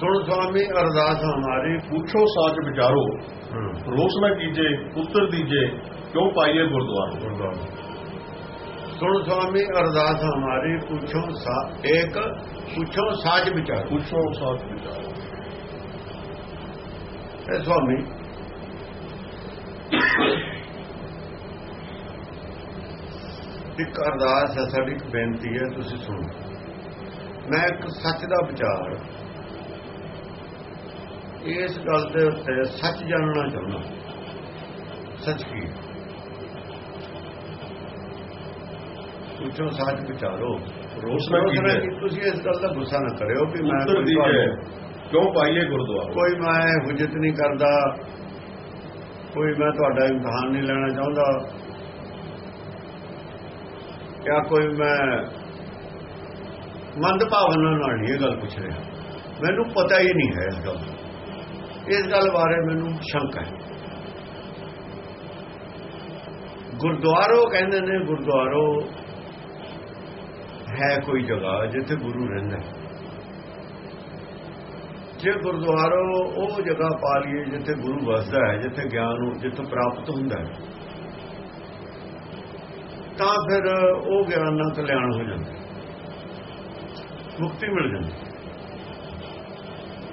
ਸੁਣ ਸੁਆਮੀ ਅਰਦਾਸ ਹਮਾਰੀ ਪੁੱਛੋ ਸਾਚ ਵਿਚਾਰੋ। ਰੋਸ ਨਾ ਕੀਜੇ ਉੱਤਰ ਦੀਜੇ ਕਿਉਂ ਪਾਈਏ ਗੁਰਦੁਆਰਾ? ਸੁਣ ਸੁਆਮੀ ਅਰਦਾਸ ਹਮਾਰੀ ਪੁੱਛੋ ਸਾ ਇੱਕ ਪੁੱਛੋ ਸਾਜ ਵਿਚਾਰ। ਪੁੱਛੋ ਸਾਚ ਵਿਚਾਰੋ। ਇਹ ਸੁਆਮੀ ਇੱਕ ਅਰਦਾਸ ਹੈ ਸਾਡੀ ਬੇਨਤੀ ਹੈ ਤੁਸੀਂ ਸੁਣੋ। ਮੈਂ ਇੱਕ ਸੱਚ ਦਾ ਵਿਚਾਰ ਇਸ ਗੱਲ ਦੇ ਉੱਤੇ ਸੱਚ ਜਾਣਨਾ ਚਾਹੁੰਦਾ। ਸੱਚ ਕੀ? ਪੁੱਛੋ ਸੱਚ ਵਿਚਾਰੋ। ਰੋਸ ਨਾ ਰੋਸ ਨਾ ਕੀਜੇ ਕਿ ਤੁਸੀਂ ਇਸ ਗੱਲ ਦਾ ਗੁੱਸਾ ਨਾ ਕਰਿਓ ਕਿ ਮੈਂ ਕਿਉਂ ਪਾਈਏ ਗੁਰਦੁਆਰਾ? ਕੋਈ ਮੈਂ ਹੁਜਤ ਨਹੀਂ ਕਰਦਾ। ਕੋਈ ਮੈਂ ਤੁਹਾਡਾ ਇਮਤਿਹਾਨ ਨਹੀਂ ਲੈਣਾ ਚਾਹੁੰਦਾ। ਜਾਂ ਕੋਈ ਮੈਂ ਮੰਦ ਭਾਵਨਾ ਨਾਲ ਇਹ ਗੱਲ ਪੁੱਛ ਰਿਹਾ। ਮੈਨੂੰ ਪਤਾ ਹੀ ਨਹੀਂ ਹੈ ਇਸ ਗੱਲ ਦਾ। ਇਸ ਗੱਲ ਬਾਰੇ ਮੈਨੂੰ ਸ਼ੰਕਾ ਹੈ। ਗੁਰਦੁਆਰੋ ਕਹਿੰਦੇ ਨੇ, ਗੁਰਦੁਆਰੋ ਹੈ ਕੋਈ ਜਗ੍ਹਾ ਜਿੱਥੇ ਗੁਰੂ ਰਹਿੰਦਾ ਹੈ। ਜੇ ਗੁਰਦੁਆਰੋ ਉਹ ਜਗ੍ਹਾ ਪਾ ਲਈਏ ਜਿੱਥੇ ਗੁਰੂ ਵਸਦਾ ਹੈ, ਜਿੱਥੇ ਗਿਆਨ ਜਿੱਥੋਂ ਪ੍ਰਾਪਤ ਹੁੰਦਾ ਹੈ, ਤਾਂ ਫਿਰ ਉਹ ਗਿਆਨ ਨਾਲ ਕਲਿਆਣ ਹੋ ਜਾਂਦਾ ਮੁਕਤੀ ਮਿਲ ਜਾਂਦੀ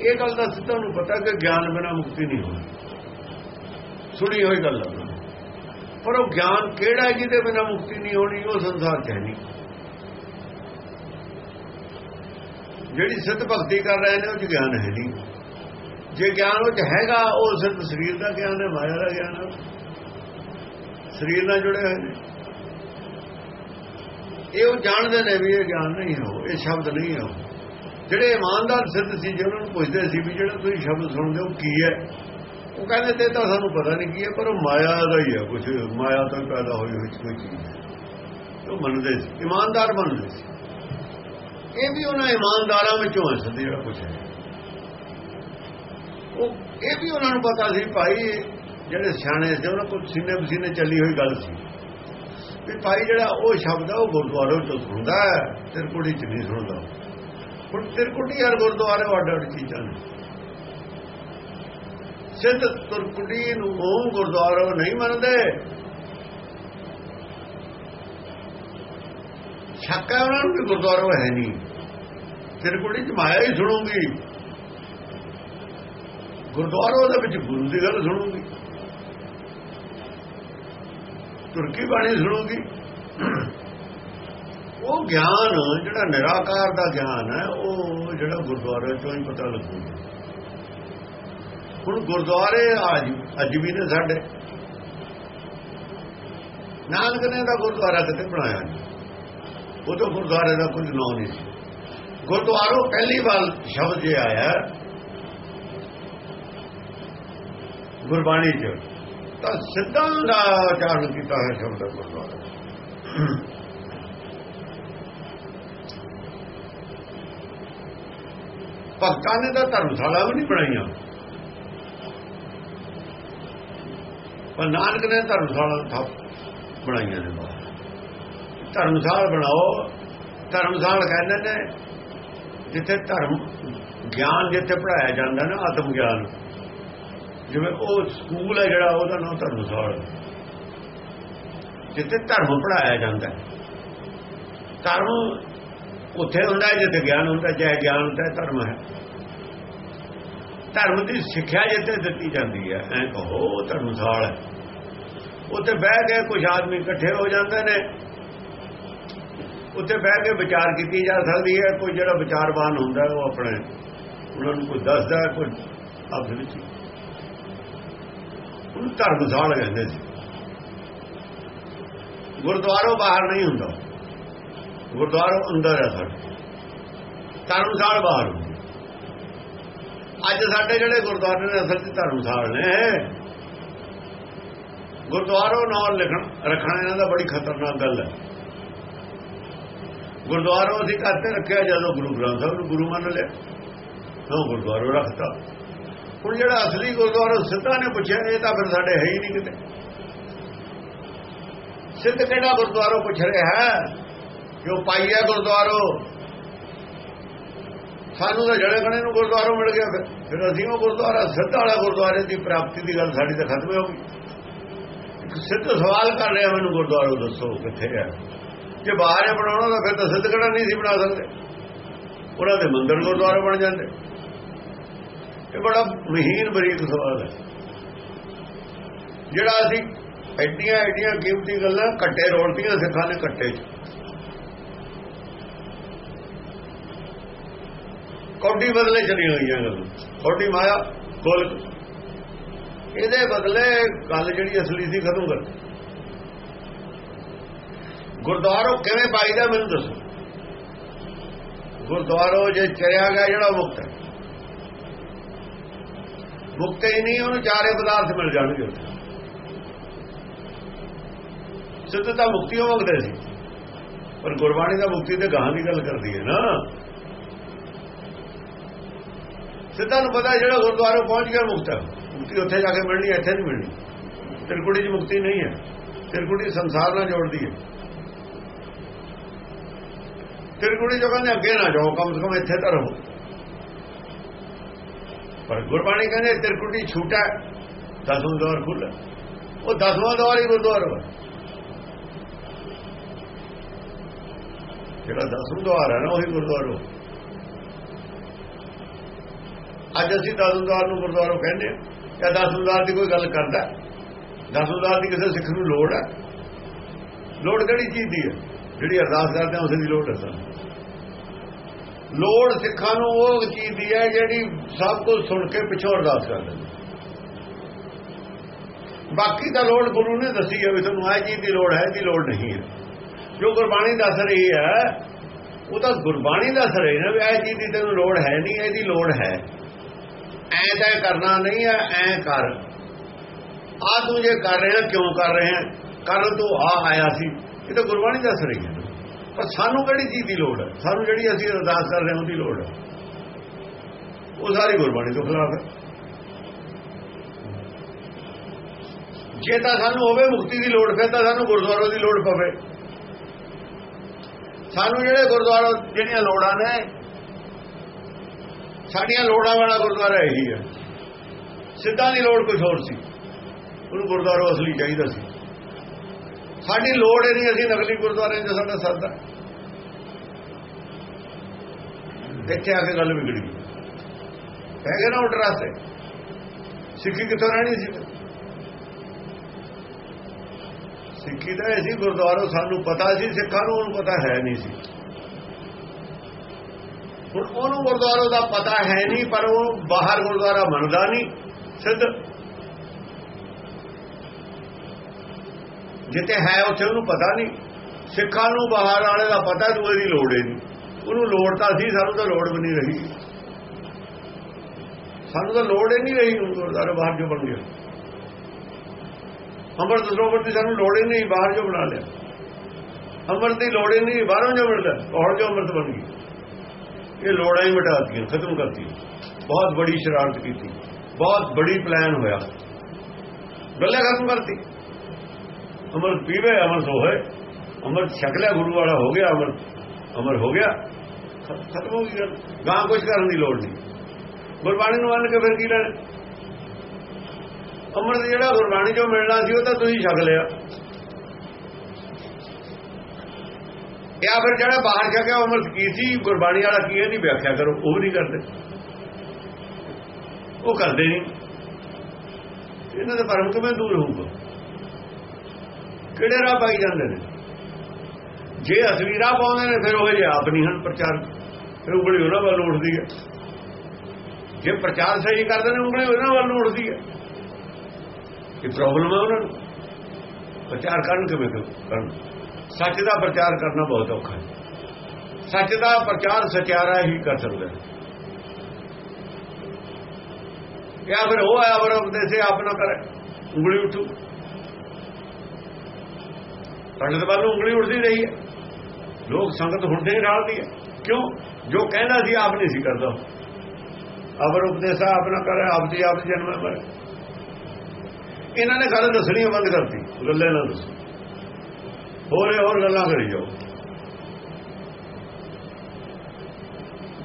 ਇਹ ਗੱਲ ਦਾ ਸਿੱਧਾ ਨੂੰ ਪਤਾ ਕਿ ਗਿਆਨ ਬਿਨਾ ਮੁਕਤੀ ਨਹੀਂ ਹੋਣੀ ਸੁਣੀ ਹੋਈ ਗੱਲ ਹੈ ਪਰ ਉਹ ਗਿਆਨ ਕਿਹੜਾ ਹੈ ਜਿਹਦੇ ਬਿਨਾ ਮੁਕਤੀ ਨਹੀਂ ਹੋਣੀ, ਉਹ ਸੰਸਾਰ 'ਚ ਹੈ ਨਹੀਂ। ਜਿਹੜੀ ਸਿੱਧ ਭਗਤੀ ਕਰ ਰਹੇ ਨੇ, ਉਹ 'ਚ ਗਿਆਨ ਹੈ ਨਹੀਂ। ਜੇ ਗਿਆਨ ਉਹ 'ਚ ਹੈਗਾ, ਉਹ ਸਿੱਧ ਸਰੀਰ ਦਾ ਗਿਆਨ ਹੈ, ਮਾਇਆ ਦਾ ਗਿਆਨ ਹੈ। ਸਰੀਰ ਨਾਲ ਜੁੜੇ ਹੋਏ ਨੇ। ਇਹ ਉਹ ਜਾਣਦੇ ਨੇ ਵੀ ਇਹ ਗਿਆਨ ਨਹੀਂ ਹੈ ਇਹ ਸ਼ਬਦ ਨਹੀਂ ਹੈ ਜਿਹੜੇ ਇਮਾਨਦਾਰ ਸਿੱਧ ਸੀ ਜਿਹਨਾਂ ਨੂੰ ਪੁੱਛਦੇ ਸੀ ਵੀ ਜਿਹੜਾ ਤੁਸੀਂ ਸ਼ਬਦ ਸੁਣਦੇ ਹੋ ਕੀ ਹੈ? ਉਹ ਕਹਿੰਦੇ, ਤੇ ਤਾਂ ਸਾਨੂੰ ਪਤਾ ਨਹੀਂ ਕੀ ਹੈ, ਪਰ ਉਹ ਮਾਇਆ ਦਾ ਹੀ ਹੈ ਕੁਝ ਮਾਇਆ ਤੋਂ ਪੈਦਾ ਹੋਈ ਹੋਈ ਕੋਈ ਚੀਜ਼ ਉਹ ਮੰਨਦੇ ਸੀ। ਇਮਾਨਦਾਰ ਮੰਨਦੇ ਸੀ। ਇਹ ਵੀ ਉਹਨਾਂ ਇਮਾਨਦਾਰਾਂ ਵਿੱਚੋਂ ਹੈ, ਸਿੱਧ ਜਿਹੜਾ ਕੁਝ ਹੈ ਉਹ, ਇਹ ਵੀ ਉਹਨਾਂ ਨੂੰ ਪਤਾ ਸੀ, ਭਾਈ ਜਿਹੜੇ ਸਿਆਣੇ ਸੀ, ਉਹਨਾਂ ਕੋਲ ਸੀਨੇ ਬਸੀਨੇ ਚੱਲੀ ਹੋਈ ਗੱਲ ਸੀ। ਵੀ ਭਾਈ ਜਿਹੜਾ ਉਹ ਸ਼ਬਦ ਹੈ ਉਹ ਗੁਰਦੁਆਰੇ ਤੋਂ ਸੁਣਦਾ ਹੈ ਤਿਰਕੁੜੀ ਚ ਨਹੀਂ ਸੁਣਦਾ। ਹੁਣ ਤਿਰਕੁੜੀ ਹਰ ਗੁਰਦੁਆਰੇ ਵਾਡਾ ਵਾਡੀ ਚੀਜ਼ਾਂ ਨੇ। ਸਿੱਧ ਤਿਰਕੁੜੀ ਨੂੰ ਉਹ ਗੁਰਦੁਆਰਾ ਨਹੀਂ ਮੰਨਦੇ। ਸ਼ੱਕ ਹੈ ਉਹਨਾਂ ਨੂੰ ਕਿ ਗੁਰਦੁਆਰਾ ਹੈ ਨਹੀਂ। ਤਿਰਕੁੜੀ ਚ ਮਾਇਆ ਹੀ ਸੁਣੂਗੀ। ਗੁਰਦੁਆਰਾ ਦੇ ਵਿੱਚ ਗੁਰੂ ਦੀ ਗੱਲ ਸੁਣੂਗੀ। ਤੁਰਕੀ ਬਾਣੀ ਸੁਣੂਗੀ? ਉਹ ਗਿਆਨ, ਜਿਹੜਾ ਨਿਰਾਕਾਰ ਦਾ ਗਿਆਨ ਹੈ, ਉਹ ਜਿਹੜਾ ਗੁਰਦੁਆਰੇ ਚੋਂ ਹੀ ਪਤਾ ਲੱਗੂਗਾ ਹੁਣ ਗੁਰਦੁਆਰੇ ਅੱਜ ਅੱਜ ਵੀ ਨੇ ਸਾਡੇ। ਨਾਨਕ ਨੇ ਦਾ ਗੁਰਦੁਆਰਾ ਕਿਤੇ ਬਣਾਇਆ ਨਹੀਂ ਉਹ ਤਾਂ ਗੁਰਦੁਆਰੇ ਦਾ ਕੁਝ ਨਾਂ ਨਹੀਂ ਸੀ। ਗੁਰਦੁਆਰੋਂ ਪਹਿਲੀ ਵਾਰ ਸ਼ਬਦ ਜੇ ਆਇਆ, ਗੁਰਬਾਣੀ ਚ, ਤਾਂ ਸਿੱਧਾਂ ਦਾ ਉਚਾਰਨ ਕੀਤਾ ਹੈ ਸ਼ਬਦ ਗੁਰਦੁਆਰਾ। ਭਗਤਾਂ ਨੇ ਤਾਂ ਧਰਮਸ਼ਾਲਾ ਵੀ ਨਹੀਂ ਬਣਾਈਆਂ। ਪਰ ਨਾਨਕ ਨੇ ਧਰਮਸ਼ਾਲਾ ਥਾਪ ਬਣਾਈਆਂ ਨੇ ਬਾਹਰ। ਧਰਮਸ਼ਾਲਾ ਬਣਾਓ ਧਰਮਸ਼ਾਲਾ ਕਹਿੰਦੇ ਨੇ, ਜਿੱਥੇ ਧਰਮ ਗਿਆਨ ਜਿੱਥੇ ਪੜਾਇਆ ਜਾਂਦਾ ਨਾ, ਆਤਮ ਗਿਆਨ। ਜਿਵੇਂ ਉਹ ਸਕੂਲ ਹੈ ਜਿਹੜਾ, ਉਹਦਾ ਨਾਮ ਧਰਮਸ਼ਾਲਾ ਜਿੱਥੇ ਧਰਮ ਪੜਾਇਆ ਜਾਂਦਾ ਧਰਮ ਉੱਥੇ ਹੁੰਦਾ ਜਿੱਥੇ ਗਿਆਨ ਹੁੰਦਾ, ਚਾਹੇ ਗਿਆਨ ਹੁੰਦਾ, ਧਰਮ ਹੈ। ਧਰਮ ਦੀ ਸਿੱਖਿਆ ਜਿੱਥੇ ਦਿੱਤੀ ਜਾਂਦੀ ਹੈ, ਐ ਕਹੋ, ਧਰਮਸਾਲ। ਹੈ ਉੱਥੇ ਬਹਿ ਕੇ ਕੁਝ ਆਦਮੀ ਇਕੱਠੇ ਹੋ ਜਾਂਦੇ ਨੇ। ਉੱਥੇ ਬਹਿ ਕੇ ਵਿਚਾਰ ਕੀਤੀ ਜਾ ਸਕਦੀ ਹੈ, ਕੋਈ ਜਿਹੜਾ ਵਿਚਾਰਵਾਨ ਹੁੰਦਾ ਉਹ ਆਪਣੇ, ਉਹਨਾਂ ਨੂੰ ਕੋਈ ਦੱਸਦਾ ਕੋਈ ਆਪਸ ਵਿੱਚ। ਉਹ ਧਰਮਸ਼ਾਲਾ ਕਹਿੰਦੇ ਸੀ। ਗੁਰਦੁਆਰੋਂ ਬਾਹਰ ਨਹੀਂ ਹੁੰਦਾ। ਗੁਰਦੁਆਰੋਂ ਅੰਦਰ ਹੈ ਸਾਡੇ। ਧਰਮਸ਼ਾਲ ਬਾਹਰ। ਅੱਜ ਸਾਡੇ ਜਿਹੜੇ ਗੁਰਦੁਆਰੇ ਨੇ, ਅਸਲ 'ਚ ਧਰਮਸ਼ਾਲ ਨੇ। ਗੁਰਦੁਆਰੋਂ ਨਾਲ ਲਿਖਣ, ਰੱਖਣਾ ਇਹਨਾਂ ਦਾ ਬੜੀ ਖਤਰਨਾਕ ਗੱਲ ਹੈ। ਗੁਰਦੁਆਰੋਂ ਅਸੀਂ ਕਰਤੇ ਰੱਖਿਆ ਜਦੋਂ ਗੁਰੂ ਗ੍ਰੰਥ ਸਾਹਿਬ ਨੂੰ ਗੁਰੂ ਮੰਨ ਲਿਆ। ਉਹ ਗੁਰਦੁਆਰੋਂ ਰੱਖਤਾ। ਹੁਣ ਜਿਹੜਾ ਅਸਲੀ ਗੁਰਦੁਆਰਾ ਸਿੱਧਾ ਨੇ ਪੁੱਛਿਆ, ਇਹ ਤਾਂ ਫਿਰ ਸਾਡੇ ਹੈ ਹੀ ਨਹੀਂ ਕਿਤੇ। ਸਿੱਧ ਕਿਹੜਾ ਗੁਰਦੁਆਰਾ ਪੁੱਛ ਰਿਹਾ ਹੈ? ਜੋ ਪਾਈਆ ਗੁਰਦੁਆਰੋ। ਸਾਨੂੰ ਤਾਂ ਜੜੇ ਕਣੇ ਨੂੰ ਗੁਰਦੁਆਰਾ ਮਿਲ ਗਿਆ ਫਿਰ। ਫਿਰ ਅਸੀਂ ਉਹ ਗੁਰਦੁਆਰਾ, ਸਿੱਧ ਵਾਲਾ ਗੁਰਦੁਆਰੇ ਦੀ ਪ੍ਰਾਪਤੀ ਦੀ ਗੱਲ ਸਾਡੀ ਤਾਂ ਖਤਮ ਹੋ ਗਈ। ਇੱਕ ਸਿੱਧ ਸਵਾਲ ਕਰ ਰਿਹਾ ਮੈਨੂੰ ਗੁਰਦੁਆਰਾ ਦੱਸੋ ਕਿੱਥੇ ਹੈ। ਜੇ ਬਾਹਰ ਹੈ ਬਣਾਉਣਾ ਤਾਂ ਫਿਰ ਤਾਂ ਸਿੱਧ ਕੜਾ ਨਹੀਂ ਸੀ ਬਣਾ ਸਕਦੇ। ਉਹਨਾਂ ਦੇ ਮੰਦਰ ਗੁਰਦੁਆਰਾ ਬਣ ਜਾਂਦੇ। ਇਹ ਬੜਾ ਮਹੀਨ ਬਰੀਕ ਸਵਾਲ ਹੈ। ਜਿਹੜਾ ਅਸੀਂ ਐਡੀਆਂ ਐਡੀਆਂ ਕੀਮਤੀ ਗੱਲਾਂ, ਕੱਟੇ ਰੋਲਤੀਆਂ ਸਿੱਖਾਂ ਨੇ ਕੱਟੇ ਚ। ਕੌਡੀ ਬਦਲੇ ਚਲੀ ਹੋਈਆਂ ਗੱਲਾਂ ਕੌਡੀ ਮਾਇਆ ਗੋਲ ਇਹਦੇ ਬਦਲੇ ਗੱਲ ਜਿਹੜੀ ਅਸਲੀ ਸੀ, ਖਤਮ ਕਰ। ਗੁਰਦੁਆਰੋ ਕਿਵੇਂ ਪਾਈਦਾ ਮੈਨੂੰ ਦੱਸੋ। ਗੁਰਦੁਆਰੋ ਜੇ ਚਰਿਆ ਗਿਆ, ਜਿਹੜਾ ਮੁਕਤ ਹੈ। ਮੁਕਤ ਹੀ ਨਹੀਂ, ਉਹਨੂੰ ਚਾਰੇ ਪਦਾਰਥ ਮਿਲ ਜਾਣਗੇ। ਉੱਥੇ ਸਿੱਧ ਤਾਂ ਮੁਕਤੀ ਉਹ ਮੰਗਦੇ ਸੀ। ਪਰ ਗੁਰਬਾਣੀ ਦਾ ਮੁਕਤੀ ਤੇ ਗਾਹਾਂ ਦੀ ਗੱਲ ਕਰਦੀ ਹੈ ਨਾ। ਸਿੱਧਾ ਨੂੰ ਪਤਾ ਜਿਹੜਾ ਗੁਰਦੁਆਰੇ ਪਹੁੰਚ ਗਿਆ ਮੁਕਤ ਹੈ। ਮੁਕਤੀ ਉੱਥੇ ਜਾ ਕੇ ਮਿਲਣੀ ਇੱਥੇ ਨਹੀਂ ਮਿਲਣੀ। ਤਿਰਕੁੜੀ 'ਚ ਮੁਕਤੀ ਨਹੀਂ ਹੈ। ਤਿਰਕੁੜੀ ਸੰਸਾਰ ਨਾਲ ਜੋੜਦੀ ਹੈ। ਤਿਰਕੁੜੀ ਜੋ ਕਹਿੰਦੇ ਅੱਗੇ ਨਾ ਜਾਓ, ਕਮ ਸੇ ਕਮ ਇੱਥੇ ਤਾਂ ਰਹੋ। ਪਰ ਗੁਰਬਾਣੀ ਕਹਿੰਦੇ ਤਿਰਕੁੜੀ ਛੂਟਾ ਦਸਵਾਂ ਦਵਾਰ ਖੁੱਲਾ ਉਹ ਦਸਵਾਂ ਦਵਾਰ ਹੀ ਗੁਰਦੁਆਰਾ ਹੈ। ਜਿਹੜਾ ਦਸਵਾਂ ਦਵਾਰ ਹੈ ਨਾ, ਉਹੀ ਗੁਰਦੁਆਰਾ ਅੱਜ ਅਸੀਂ ਦਸਵਾਂ ਦਵਾਰ ਨੂੰ ਗੁਰਦੁਆਰਾ ਕਹਿੰਦੇ ਆ ਜਾਂ ਦਸਵਾਂ ਦਵਾਰ ਦੀ ਕੋਈ ਗੱਲ ਕਰਦਾ ਦਸਵਾਂ ਦਵਾਰ ਦੀ ਕਿਸੇ ਸਿੱਖ ਨੂੰ ਲੋੜ ਹੈ? ਲੋੜ ਕਿਹੜੀ ਚੀਜ਼ ਦੀ ਹੈ? ਜਿਹੜੀ ਅਰਦਾਸ ਕਰਦੇ ਆ ਉਸੇ ਦੀ ਲੋੜ ਹੈ ਸਾਨੂੰ। ਲੋੜ ਸਿੱਖਾਂ ਨੂੰ ਉਹ ਚੀਜ਼ ਦੀ ਹੈ, ਜਿਹੜੀ ਸਭ ਕੁਝ ਸੁਣ ਕੇ ਪਿੱਛੋਂ ਅਰਦਾਸ ਕਰਦੇ ਨੇ। ਬਾਕੀ ਦਾ ਲੋੜ ਗੁਰੂ ਨੇ ਦੱਸੀ ਹੈ ਵੀ ਤੁਹਾਨੂੰ ਆਹ ਚੀਜ਼ ਦੀ ਲੋੜ ਹੈ ਦੀ ਲੋੜ ਨਹੀਂ ਹੈ। ਜੋ ਗੁਰਬਾਣੀ ਦੱਸ ਰਹੀ ਹੈ, ਉਹ ਤਾਂ ਗੁਰਬਾਣੀ ਦੱਸ ਰਹੀ ਹੈ ਵੀ ਇਹ ਚੀਜ਼ ਦੀ ਤੈਨੂੰ ਲੋੜ ਹੈ ਨਹੀਂ, ਇਹਦੀ ਲੋੜ ਹੈ। ਐ ਤਾਂ ਕਰਨਾ ਨਹੀਂ ਹੈ ਐ ਕਰ। ਆ ਤੂੰ ਜੇ ਕਰ ਰਿਹਾ, ਕਿਉਂ ਕਰ ਰਿਹਾ ਕਰਨ ਤੋਂ ਆ ਆਇਆ ਸੀ। ਇਹ ਤਾਂ ਗੁਰਬਾਣੀ ਦੱਸ ਰਹੀ ਹੈ। ਪਰ ਸਾਨੂੰ ਕਿਹੜੀ ਚੀਜ਼ ਦੀ ਲੋੜ ਹੈ? ਸਾਨੂੰ ਜਿਹੜੀ ਅਸੀਂ ਅਰਦਾਸ ਕਰ ਰਹੇ ਹਾਂ, ਉਹਦੀ ਲੋੜ ਹੈ। ਉਹ ਸਾਰੀ ਗੁਰਬਾਣੀ ਤੋਂ ਖਿਲਾਫ ਹੈ। ਜੇ ਤਾਂ ਸਾਨੂੰ ਹੋਵੇ ਮੁਕਤੀ ਦੀ ਲੋੜ, ਫਿਰ ਤਾਂ ਸਾਨੂੰ ਗੁਰਦੁਆਰਾ ਦੀ ਲੋੜ ਪਵੇ। ਸਾਨੂੰ ਜਿਹੜੇ ਗੁਰਦੁਆਰਾ ਜਿਹੜੀਆਂ ਲੋੜਾਂ ਨੇ ਸਾਡੀਆਂ ਲੋੜਾਂ ਵਾਲਾ ਗੁਰਦੁਆਰਾ ਇਹੀ ਹੈ ਸਿੱਧਾ ਦੀ ਲੋੜ ਕੁਝ ਹੋਰ ਸੀ। ਉਹਨੂੰ ਗੁਰਦੁਆਰਾ ਅਸਲੀ ਚਾਹੀਦਾ ਸੀ। ਸਾਡੀ ਲੋੜ ਇਹ ਨਹੀਂ ਅਸੀਂ ਨਕਲੀ ਗੁਰਦੁਆਰੇ ਚ ਸਾਡਾ ਸਰਦਾ ਇੱਥੇ ਆ ਕੇ ਗੱਲ ਵਿਗੜੀ ਗਈ। ਹੈਗੇ ਨਾ ਉਲਟ ਰਸਤੇ ਸਿੱਖੀ ਕਿੱਥੋਂ ਰਹਿਣੀ ਸੀ? ਸਿੱਖੀ ਦਾ ਸੀ, ਗੁਰਦੁਆਰਾ ਸਾਨੂੰ ਪਤਾ ਸੀ, ਸਿੱਖਾਂ ਨੂੰ ਉਹਨੂੰ ਪਤਾ ਹੈ ਨਹੀਂ ਸੀ। ਹੁਣ ਉਹਨੂੰ ਗੁਰਦੁਆਰੇ ਦਾ ਪਤਾ ਹੈ ਨਹੀਂ, ਪਰ ਉਹ ਬਾਹਰ ਗੁਰਦੁਆਰਾ ਮੰਨਦਾ ਨਹੀਂ, ਸਿੱਧ। ਜਿੱਤੇ ਹੈ ਉੱਥੇ ਉਹਨੂੰ ਪਤਾ ਨਹੀਂ। ਸਿੱਖਾਂ ਨੂੰ ਬਾਹਰ ਵਾਲੇ ਦਾ ਪਤਾ ਦੂਏ ਦੀ ਲੋੜ ਹੈ ਨਹੀਂ। ਉਹਨੂੰ ਲੋੜ ਤਾਂ ਸੀ, ਸਾਨੂੰ ਤਾਂ ਲੋੜ ਵੀ ਨਹੀਂ ਰਹੀ। ਸਾਨੂੰ ਤਾਂ ਲੋੜ ਹੀ ਨਹੀਂ ਰਹੀ ਗੁਰਦੁਆਰਾ ਬਾਹਰ ਜੋ ਬਣ ਗਿਆ। ਅੰਮ੍ਰਿਤ ਸਰੋਵਰ ਦੀ ਸਾਨੂੰ ਲੋੜ ਹੀ ਨਹੀਂ, ਬਾਹਰ ਜੋ ਬਣਾ ਲਿਆ। ਅੰਮ੍ਰਿਤ ਦੀ ਲੋੜ ਹੀ ਨਹੀਂ, ਬਾਹਰੋਂ ਜੋ ਮਿਲਦਾ ਔਰ ਜੋ ਅੰਮ੍ਰਿਤ ਬਣ ਗਈ ਇਹ ਲੋੜਾਂ ਹੀ ਮਿਟਾਤੀਆਂ ਖਤਮ ਕਰਤੀ ਬਹੁਤ ਬੜੀ ਸ਼ਰਾਰਤ ਕੀਤੀ, ਬਹੁਤ ਬੜੀ ਪਲਾਨ ਹੋਇਆ। ਗੱਲਾਂ ਖਤਮ ਕਰਤੀ। ਅਮਰ ਪੀਵੇ, ਅਮਰ ਸੋਹੇ, ਅਮਰ ਛਕਲਿਆ ਗੁਰੂ ਵਾਲਾ ਹੋ ਗਿਆ, ਅਮਰ ਅਮਰ ਹੋ ਗਿਆ। ਖਤਮ ਹੋ ਗਈ ਗੱਲ। ਗਾਂ ਕੁਝ ਕਰਨ ਦੀ ਲੋੜ ਨਹੀਂ। ਗੁਰਬਾਣੀ ਨੂੰ ਮੰਨ ਕੇ ਫਿਰ ਕੀ ਲੈਣਾ? ਅਮਰ ਜਿਹੜਾ ਗੁਰਬਾਣੀ ਚੋਂ ਮਿਲਣਾ ਸੀ, ਉਹ ਤਾਂ ਤੁਸੀਂ ਛਕ ਲਿਆ। ਜਾਂ ਫਿਰ ਜਿਹੜਾ ਬਾਹਰ ਜਾ ਕੇ ਅਮਰ ਕੀ ਸੀ, ਗੁਰਬਾਣੀ ਵਾਲਾ ਕੀ ਹੈ ਵਿਆਖਿਆ ਕਰੋ, ਉਹ ਨਹੀਂ ਕਰਦੇ। ਉਹ ਕਰਦੇ ਨਹੀਂ। ਇਹਨਾਂ ਦਾ ਪਰਮ ਕਿਵੇਂ ਦੂਰ ਹੋਊਗਾ। ਕਿਹੜੇ ਰਾਹ ਪਾਈ ਜਾਂਦੇ ਨੇ? ਜੇ ਅਸਲੀ ਰਾਹ ਪਾਉਂਦੇ ਨੇ, ਫਿਰ ਉਹ ਜੇ ਆਪ ਨਹੀਂ ਹਨ ਪ੍ਰਚਾਰ। ਫਿਰ ਉਂਗਲੀ ਉਹਨਾਂ ਵੱਲ ਉੱਠਦੀ ਹੈ। ਜੇ ਪ੍ਰਚਾਰ ਸਹੀ ਕਰਦੇ ਨੇ, ਉਗਲੀ ਉਹਨਾਂ ਵੱਲ ਉੱਠਦੀ ਹੈ। ਇਹ ਪ੍ਰੋਬਲਮ ਹੈ ਉਹਨਾਂ ਨੂੰ। ਪ੍ਰਚਾਰ ਕਰਨ ਕਿਵੇਂ ਕਰਨ। ਸੱਚ ਦਾ ਪ੍ਰਚਾਰ ਕਰਨਾ ਬਹੁਤ ਔਖਾ ਹੈ। ਸੱਚ ਦਾ ਪ੍ਰਚਾਰ ਸਚਿਆਰਾ ਹੀ ਕਰ ਸਕਦਾ ਹੈ। ਜਾਂ ਫਿਰ ਉਹ ਆਇਆ ਵਰ ਉਪਦੇਸੇ ਆਪ ਨਾ ਕਰੇ, ਉਂਗਲੀ ਉਠੂ। ਪੰਡਤ ਵੱਲ ਉਂਗਲੀ ਉੱਠਦੀ ਰਹੀ ਹੈ। ਲੋਕ ਸੰਗਤ ਹੁੰਦੇ ਰਾਲਦੀ ਹੈ। ਕਿਉਂ? ਜੋ ਕਹਿੰਦਾ ਸੀ ਆਪ ਨਹੀਂ ਸੀ ਕਰਦਾ। ਅਵਰ ਉਪਦੇਸਾ ਆਪ ਨਾ ਕਰੇ, ਆਪ ਦੀ ਆਪ ਜਨਮ ਮਰ ਇਹਨਾਂ ਨੇ ਗੱਲ ਦੱਸਣੀ ਬੰਦ ਕਰਤੀ। ਗੱਲਾਂ ਨਾ ਦੱਸੋ। ਹੋਰੇ ਹੋਰ ਗੱਲਾਂ ਕਰੀ ਜਾਓ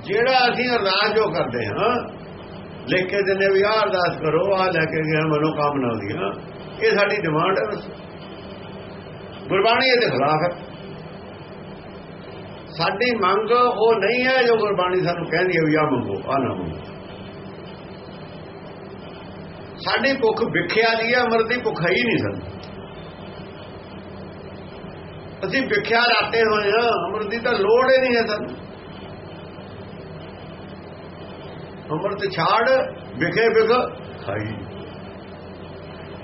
ਜਿਹੜਾ ਅਸੀਂ ਅਰਦਾਸ ਜੋ ਕਰਦੇ ਹਾਂ, ਲਿਖ ਕੇ ਦਿੰਦੇ ਵੀ ਆਹ ਅਰਦਾਸ ਕਰੋ ਆ ਲੈ ਕੇ ਗਿਆ ਮਨੋ ਕਾਮਨਾ ਦੀਆਂ ਇਹ ਸਾਡੀ ਡਿਮਾਂਡ ਹੈ ਗੁਰਬਾਣੀ ਇਹਦੇ ਖਿਲਾਫ ਹੈ। ਸਾਡੀ ਮੰਗ ਉਹ ਨਹੀਂ ਹੈ ਜੋ ਗੁਰਬਾਣੀ ਸਾਨੂੰ ਕਹਿੰਦੀ ਹੈ ਵੀ ਆ ਮੰਗੋ ਆ ਨਾ ਮੰਗੋ। ਸਾਡੀ ਭੁੱਖ ਵਿਖਿਆ ਦੀ ਹੈ, ਅਮਰ ਦੀ ਭੁੱਖ ਹੈ ਹੀ ਨਹੀਂ ਸਾਨੂੰ। ਅਸੀਂ ਵਿਖਿਆ ਰਾਤੇ ਹੋਏ ਹਾਂ ਅਮਰ ਦੀ ਤਾਂ ਲੋੜ ਹੀ ਨਹੀਂ ਹੈ ਸਾਨੂੰ। ਅੰਮ੍ਰਿਤ ਛਾੜ ਵਿਖੇ ਵਿਖ ਖਾਈ।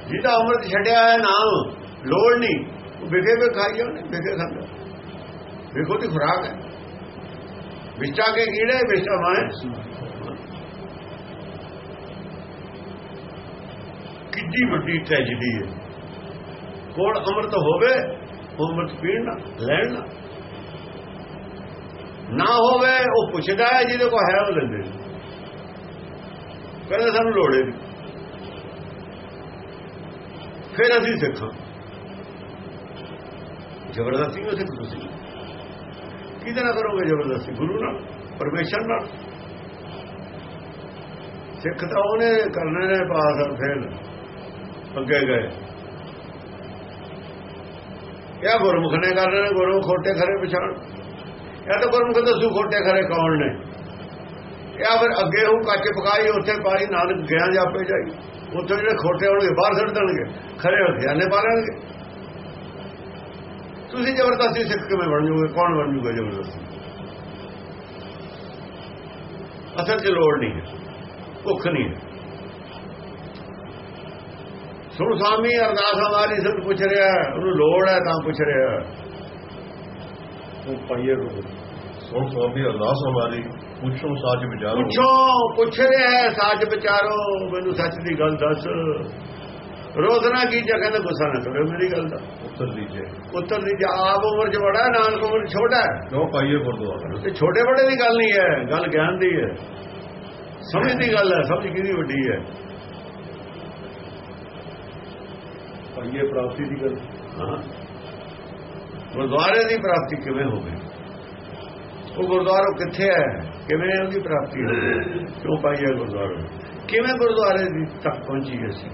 ਜਿਹਦਾ ਅੰਮ੍ਰਿਤ ਛੱਡਿਆ ਹੈ ਨਾਮ ਲੋੜ ਨਹੀਂ। ਉਹ ਵਿਖੇ ਵਿਖ ਖਾਈ ਉਹਨੇ ਵਿਖੇ ਖਾਂਦਾ। ਵੇਖੋ ਦੀ ਖੁਰਾਕ ਹੈ। ਵਿਚਾ ਕੇ ਕੀੜੇ, ਵਿਚਾ ਮਾਏ। ਕਿੱਡੀ ਵੱਡੀ ਟ੍ਰੈਜੇਡੀ ਹੈ। ਕੋਲ ਅੰਮ੍ਰਿਤ ਹੋਵੇ ਉਹ ਅੰਮ੍ਰਿਤ ਪੀਣ ਨਾ ਲੈਣ। ਨਾ ਹੋਵੇ, ਉਹ ਪੁੱਛਦਾ ਹੈ, ਜਿਹਦੇ ਕੋਲ ਹੈ, ਉਹ ਲੈਂਦੇ ਕਹਿੰਦੇ, ਸਾਨੂੰ ਲੋੜੇ ਨਹੀਂ। ਫਿਰ ਅਸੀਂ ਸਿੱਖਾਂ। ਜ਼ਬਰਦਸਤੀ ਉਹ ਸਿੱਖ ਤੁਸੀਂ? ਕਿਹਦੇ ਨਾਲ ਕਰੋਗੇ ਜ਼ਬਰਦਸਤੀ? ਗੁਰੂ ਨਾਲ? ਪਰਮੇਸ਼ਰ ਨਾਲ? ਸਿੱਖ ਤਾਂ ਉਹਨੇ ਕਰਨੇ ਨੇ, ਪਾਸ ਫਿਰ ਅੱਗੇ ਗਏ। ਇਹ ਗੁਰਮੁਖ ਨੇ ਕਰਨੇ ਨੇ ਗੁਰਮੁਖ ਖੋਟੇ ਖਰੇ ਪਛਾਣ। ਇਹ ਤਾਂ ਗੁਰਮੁਖ ਦੱਸੂ ਖੋਟੇ ਖਰੇ ਕੌਣ ਨੇ। ਇਹ ਫਿਰ ਅੱਗੇ ਉਹ ਕੱਚ ਪਕਾਈ, ਉੱਥੇ ਪਾਈ, ਨਾਨਕ ਗਿਆ ਜਾਪੇ ਜਾਈ। ਉੱਥੇ ਜਿਹੜੇ ਖੋਟੇ ਹੋਣਗੇ, ਬਾਹਰ ਛੱਡ ਦੇਣਗੇ। ਖਰੇ ਹਥਿਆਨੇ ਪਾ ਲੈਣਗੇ। ਤੁਸੀਂ ਜ਼ਬਰਦਸਤੀ ਸਿੱਖ ਕਿਵੇਂ ਬਣ ਜਾਓਗੇ ਕੌਣ ਬਣ ਜਾਊਗਾ ਜ਼ਬਰਦਸਤੀ? ਅਸਲ 'ਚ ਲੋੜ ਨਹੀਂ ਹੈ। ਭੁੱਖ ਨਹੀਂ ਹੈ। ਸੁਣ ਸਾਮੀ ਅਰਦਾਸ ਹਮਾਰੀ ਸਭ ਪੁੱਛ ਰਿਹਾ ਉਹਨੂੰ ਲੋੜ ਹੈ ਤਾਂ ਪੁੱਛ ਰਿਹਾ। ਉਹ ਪਾਈਏ ਰੋ ਸੋ ਸਵਾਮੀ ਅਰਦਾਸ ਹਮਾਰੀ ਪੁੱਛੋ ਸਾਚ ਵਿਚਾਰੋ। ਪੁੱਛੋ ਪੁੱਛ ਰਿਹਾ ਸੱਚ ਵਿਚਾਰੋ। ਮੈਨੂੰ ਸੱਚ ਦੀ ਗੱਲ ਦੱਸ। ਰੋਜ਼ਨਾ ਕੀ ਜਗ੍ਹਾ ਤੇ ਗੁੱਸਾ ਨਾ ਕਰੋ ਮੇਰੀ ਗੱਲ ਦਾ। ਉੱਤਰ ਦੀਜੇ। ਉੱਤਰ ਦੀ ਜਾ ਆਪ ਉਮਰ ਚ ਬੜਾ ਨਾਨਕ ਉਮਰ ਛੋਟਾ ਕਿਉਂ ਪਾਈਏ ਗੁਰਦੁਆਰਾ? ਤੇ ਛੋਟੇ ਵੱਡੇ ਦੀ ਗੱਲ ਨਹੀਂ ਹੈ ਗੱਲ ਗਿਆਨ ਦੀ ਹੈ। ਸਮਝ ਦੀ ਗੱਲ ਹੈ ਸਮਝ ਕਿਹਦੀ ਵੱਡੀ ਹੈ। ਪਾਈਏ ਪ੍ਰਾਪਤੀ ਦੀ ਗੱਲ। ਹਾਂ। ਗੁਰਦੁਆਰੇ ਦੀ ਪ੍ਰਾਪਤੀ ਕਿਵੇਂ ਹੋਵੇ ਉਹ ਗੁਰਦੁਆਰਾ ਕਿੱਥੇ ਹੈ? ਕਿਵੇਂ ਉਹਦੀ ਪ੍ਰਾਪਤੀ ਹੋਵੇ ਕਿਉਂ ਪਾਈਏ ਗੁਰਦੁਆਰਾ? ਕਿਵੇਂ ਗੁਰਦੁਆਰੇ ਦੀ ਤੱਕ ਪਹੁੰਚੀ ਅਸੀਂ?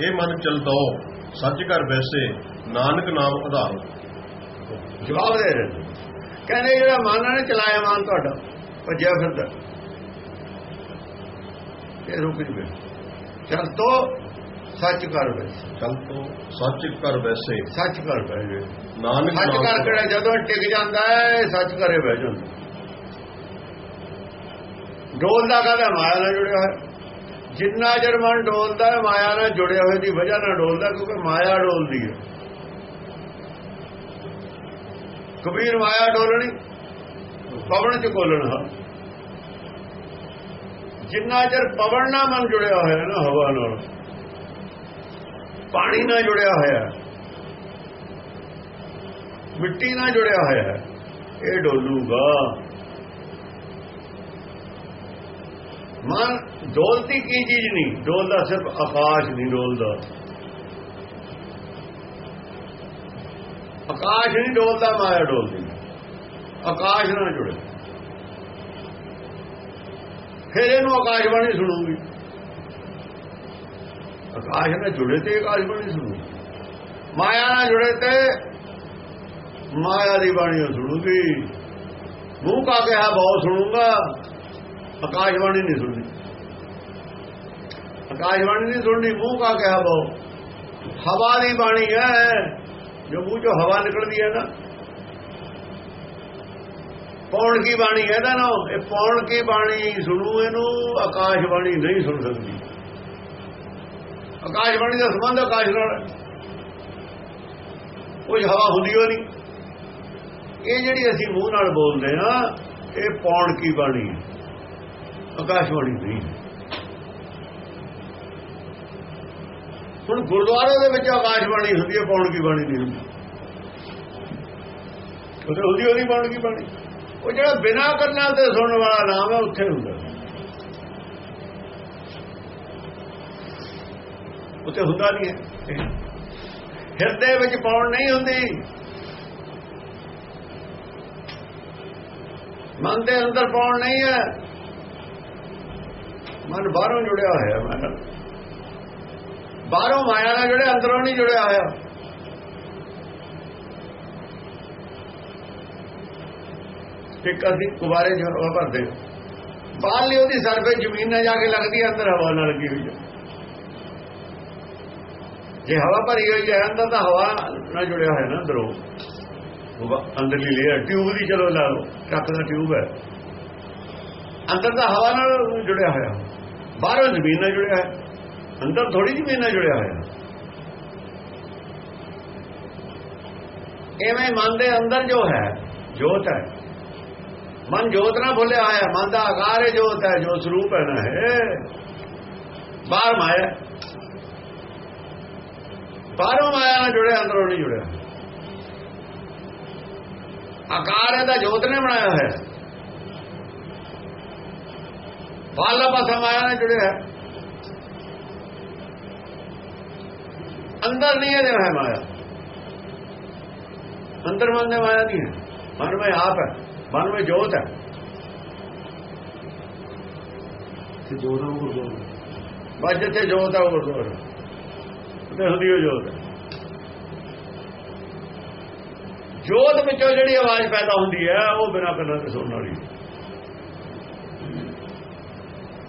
ਇਹ ਮਨ ਚਲਦੋ ਸੱਚ ਘਰ ਵੈਸੇ, ਨਾਨਕ ਨਾਮ ਆਧਾਰ ਜਵਾਬ ਦੇ ਰਹੇ ਕਹਿੰਦੇ ਜਿਹੜਾ ਮਨ ਨੇ, ਚਲਾਇਆ ਮਨ ਤੁਹਾਡਾ। ਭੱਜਿਆ ਫਿਰਦਾ। ਇਹ ਰੁਕ ਜਵੇ। ਚਲ ਤੋ ਸੱਚ ਕਰ ਵੇ ਚਲ ਤੋ ਸੱਚ ਘਰ ਵੈਸੇ। ਸੱਚ ਕਰ ਜੇ। ਨਾਨਕ ਸੱਚ ਕਰ ਕਿਹੜਾ ਜਦੋਂ ਟਿਕ ਜਾਂਦਾ ਹੈ ਸੱਚ ਕਰੇ ਬਹਿ ਜਾਂਦਾ। ਡੋਲਦਾ ਕਹਦਾ ਮਾਇਆ ਨਾਲ ਜੁੜਿਆ ਹੋਇਆ? ਜਿੰਨਾ ਚਿਰ ਮਨ ਡੋਲਦਾ ਹੈ ਮਾਇਆ ਨਾਲ ਜੁੜਿਆ ਹੋਏ ਦੀ ਵਜ੍ਹਾ ਨਾਲ ਡੋਲਦਾ ਕਿਉਂਕਿ ਮਾਇਆ ਡੋਲਦੀ ਹੈ। ਕਬੀਰ ਮਾਇਆ ਡੋਲਣੀ ਪਵਨ ਚ ਕੋਲਣਾ ਜਿੰਨਾ ਚਿਰ ਪਵਨ ਨਾਲ ਮਨ ਜੁੜਿਆ ਹੋਇਆ ਨਾ ਹਵਾ ਨਾਲ। ਪਾਣੀ ਨਾਲ ਜੁੜਿਆ ਹੋਇਆ ਹੈ, ਮਿੱਟੀ ਨਾਲ ਜੁੜਿਆ ਹੋਇਆ ਹੈ, ਇਹ ਡੋਲੂਗਾ। ਮਨ ਡੋਲਦੀ ਕੀ ਚੀਜ਼ ਨਹੀਂ? ਡੋਲਦਾ ਸਿਰਫ ਆਕਾਸ਼ ਨਹੀਂ ਡੋਲਦਾ। ਆਕਾਸ਼ ਨਹੀਂ ਡੋਲਦਾ ਮਾਇਆ ਡੋਲਦੀ। ਆਕਾਸ਼ ਨਾਲ ਜੁੜੇ। ਫਿਰ ਇਹਨੂੰ ਆਕਾਸ਼ਵਾਣੀ ਸੁਣੂਗੀ। ਆਕਾਸ਼ ਨਾਲ ਜੁੜੇ ਤੇ ਆਕਾਸ਼ਬਾਣੀ ਸੁਣੂ। ਮਾਇਆ ਨਾਲ ਜੁੜੇ ਤੇ ਮਾਇਆ ਦੀ ਬਾਣੀ ਸੁਣੂਗੀ। ਮੂੰਹ ਕਾ ਕਿਹਾ ਬਹੁਤ ਸੁਣੂਗਾ ਆਕਾਸ਼ਬਾਣੀ ਨਹੀਂ ਸੁਣਦੀ। ਆਕਾਸ਼ਬਾਣੀ ਨਹੀਂ ਸੁਣਦੀ, ਮੂੰਹ ਕਾ ਕਿਹਾ ਬਹੁਤ। ਹਵਾ ਦੀ ਬਾਣੀ ਹੈ, ਜੋ ਮੂੰਹ ਚੋਂ ਹਵਾ ਨਿਕਲਦੀ ਹੈ ਨਾ। ਪੌਣ ਕੀ ਬਾਣੀ ਹੈ ਨਾ ਇਹ ਪੌਣ ਕੀ ਬਾਣੀ ਸੁਣੂ, ਇਹਨੂੰ ਆਕਾਸ਼ਬਾਣੀ ਨਹੀਂ ਸੁਣ ਸਕਦੀ। ਆਕਾਸ਼ਵਾਣੀ ਦਾ ਸੰਬੰਧ ਆਕਾਸ਼ ਨਾਲ। ਕੋਈ ਹਵਾ ਹੁੰਦੀ ਹੋ ਨਹੀਂ। ਇਹ ਜਿਹੜੀ ਅਸੀਂ ਮੂੰਹ ਨਾਲ ਬੋਲਦੇ ਆ ਇਹ ਪੌਣ ਕੀ ਬਾਣੀ ਹੈ? ਆਕਾਸ਼ਬਾਣੀ ਨਹੀਂ ਹੁਣ ਗੁਰਦੁਆਰੇ ਦੇ ਵਿੱਚ ਆਕਾਸ਼ਵਾਣੀ ਹੁੰਦੀ ਹੈ, ਪੌਣ ਕੀ ਬਾਣੀ ਨਹੀਂ ਹੁੰਦੀ। ਉਹਦੇ ਹੁੰਦੀ ਉਹਦੀ ਪੌਣ ਕੀ ਬਾਣੀ। ਉਹ ਜਿਹੜਾ ਬਿਨਾ ਕਰਨਾ ਤੇ ਸੁਣਨ ਵਾਲਾ ਨਾਮ ਹੈ, ਉੱਥੇ ਹੁੰਦਾ। ਉੱਥੇ ਹੁੰਦਾ ਨਹੀਂ ਹੈ। ਹਿਰਦੇ ਵਿੱਚ ਪਾਉਣ ਨਹੀਂ ਹੁੰਦੀ। ਮਨ ਦੇ ਅੰਦਰ ਪਾਉਣ ਨਹੀਂ ਹੈ। ਮਨ ਬਾਹਰੋਂ ਜੁੜਿਆ ਹੋਇਆ ਮਨ ਬਾਹਰੋਂ ਮਾਇਆ ਨਾਲ ਜੁੜਿਆ, ਅੰਦਰੋਂ ਨਹੀਂ ਜੁੜਿਆ ਹੋਇਆ। ਇੱਕ ਅਸੀਂ ਕੁਵਾਰੇ ਚ ਭਰਦੇ ਭਰਦੇ। ਬਾਹਰਲੀ ਉਹਦੀ ਸਰ ਜ਼ਮੀਨ ਨਾਲ ਜਾ ਕੇ ਲੱਗਦੀ ਹੈ, ਅੰਦਰ ਹਵਾ ਨਾਲ ਲੱਗੀ ਹੋਈ ਹੈ। ਜੇ ਹਵਾ ਭਰੀ ਹੋਈ ਹੈ, ਅੰਦਰ ਤਾਂ ਹਵਾ ਨਾਲ ਜੁੜਿਆ ਹੋਇਆ ਨਾ ਅੰਦਰੋਂ। ਅੰਦਰਲੀ ਲੇਅਰ ਟਿਊਬ ਦੀ ਚਲੋ ਲਾ ਲਓ ਟੱਕ ਦਾ ਟਿਊਬ ਹੈ। ਅੰਦਰ ਤਾਂ ਹਵਾ ਨਾਲ ਜੁੜਿਆ ਹੋਇਆ। ਬਾਹਰੋਂ ਜ਼ਮੀਨ ਨਾਲ ਜੁੜਿਆ ਹੈ। ਅੰਦਰ ਥੋੜੀ ਜ਼ਮੀਨ ਨਾਲ ਜੁੜਿਆ ਹੋਇਆ। ਐਵੇਂ ਮਨ ਦੇ ਅੰਦਰ ਜੋ ਹੈ, ਜੋਤ ਹੈ। ਮਨ ਜੋਤ ਨਾਲ ਭੁੱਲਿਆ ਆਇਆ ਮਨ ਦਾ ਆਕਾਰ ਹੈ ਜੋਤ ਹੈ, ਜੋ ਸਰੂਪ ਹੈ ਨਾ ਹੈ ਬਾਹਰ ਮਾਇਆ ਬਾਹਰੋਂ ਮਾਇਆ ਨਾਲ ਜੁੜਿਆ ਅੰਦਰੋਂ ਨਹੀਂ ਜੁੜਿਆ। ਆਕਾਰ ਇਹਦਾ ਜੋਤ ਨੇ ਬਣਾਇਆ ਹੈ ਬਾਹਰਲਾ ਪਾਸਾ ਮਾਇਆ ਨਾਲ ਜੁੜਿਆ। ਅੰਦਰ ਨਹੀਂ ਇਹਦੇ ਹੈ ਮਾਇਆ। ਅੰਦਰ ਮਨ ਦੇ ਮਾਇਆ ਨਹੀਂ ਹੈ। ਮਨ ਵਿੱਚ ਆਪ ਹੈ ਮਨ ਵਿੱਚ ਜੋਤ ਹੈ। ਤੇ ਜੋੜਾ ਗੁਰਦੁਆਰਾ। ਬਸ ਜਿੱਥੇ ਜੋਤ ਹੈ ਉਹ ਗੁਰਦੁਆਰਾ। ਤੇ ਹੁੰਦੀ ਉਹ ਜੋਤ। ਹੈ ਜੋਤ ਵਿੱਚੋਂ ਜਿਹੜੀ ਆਵਾਜ਼ ਪੈਦਾ ਹੁੰਦੀ ਹੈ, ਉਹ ਬਿਨਾਂ ਕੰਨਾਂ ਦੇ ਸੁਣਨ ਵਾਲੀ।